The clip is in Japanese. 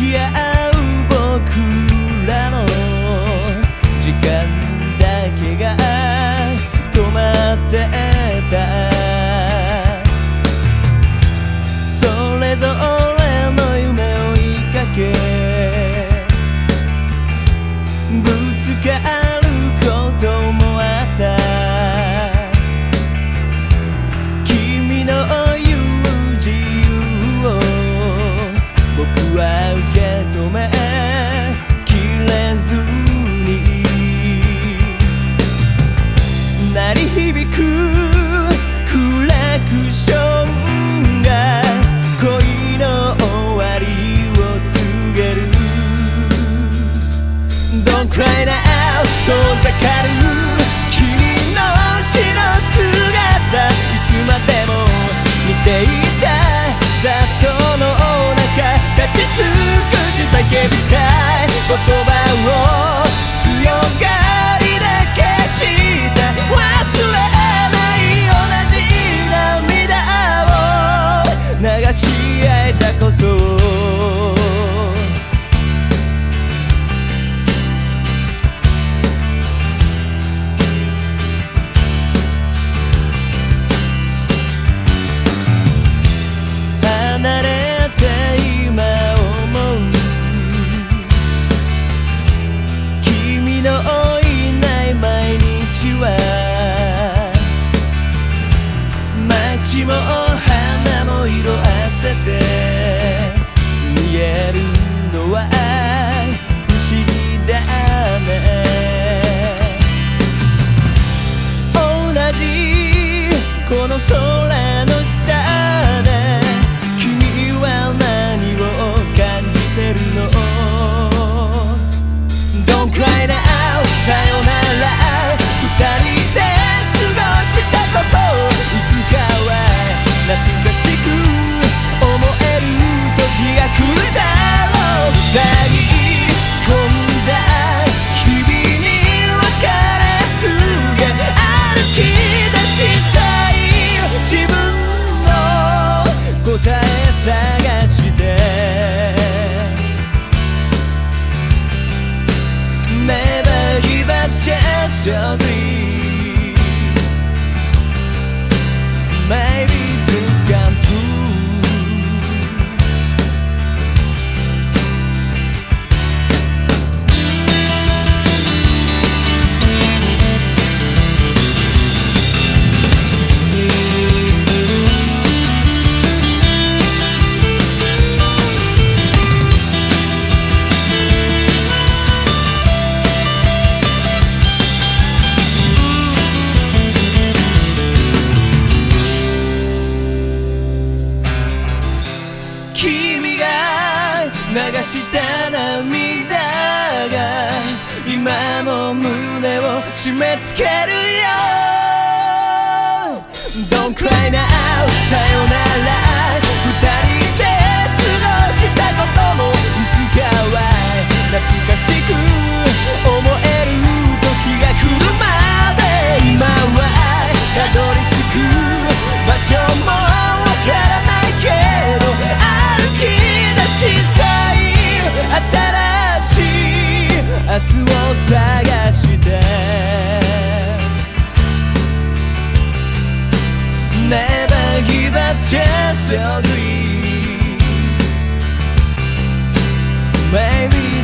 き合う僕らの時間だけが止まってたそれぞれの夢を追いかけぶつかって鳴り響くし合えたこと離れて今思う。君のいない毎日は街も花も色あせて отсюда かした涙が今も胸を締め付けるよ。Don't cry now さよなら。catches your dream. Maybe.